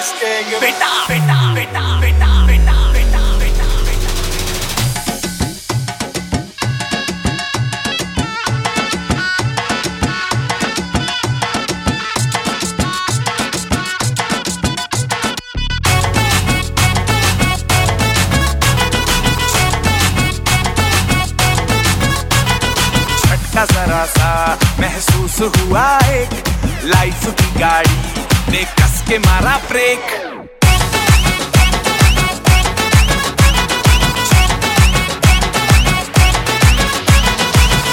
इस गैंग सा महसूस हुआ एक लाइफ की गाड़ी ने कस के मारा ब्रेक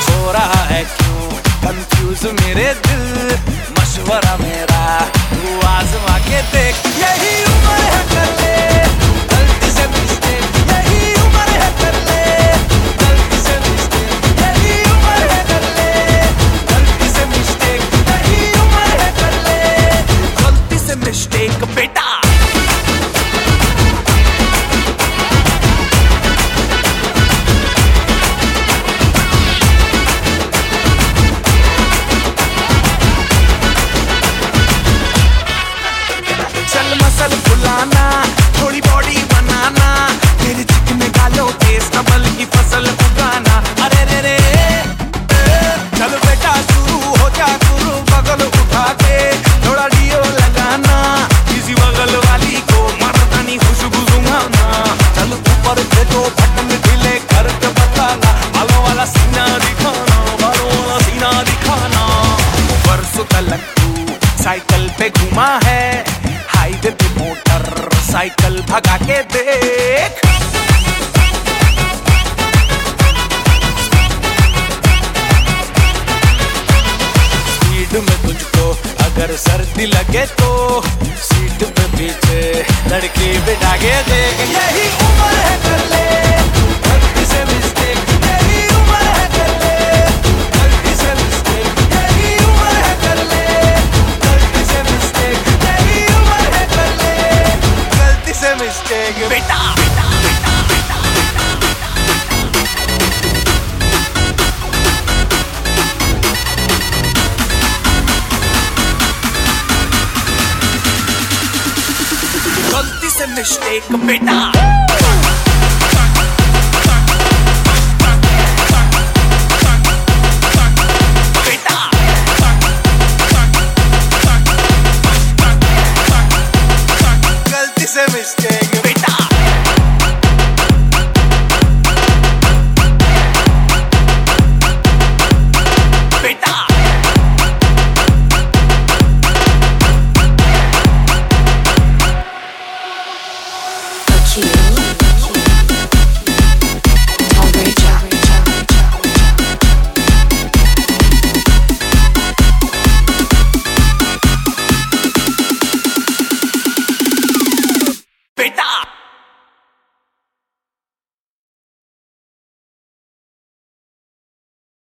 हो रहा है क्यों? कंफ्यूज मेरे दिल, मशवरा मेरा. तू आजमा के देख धीमा है। हाईवे पे मोटर साइकिल भगा के देख। स्पीड में तुझको अगर सर्दी लगे तो सीट पे पीछे लड़की बिठा के देख। यही उम्र है कर ले करेंगे बेटा। गलती से मिस्टेक बेटा mistake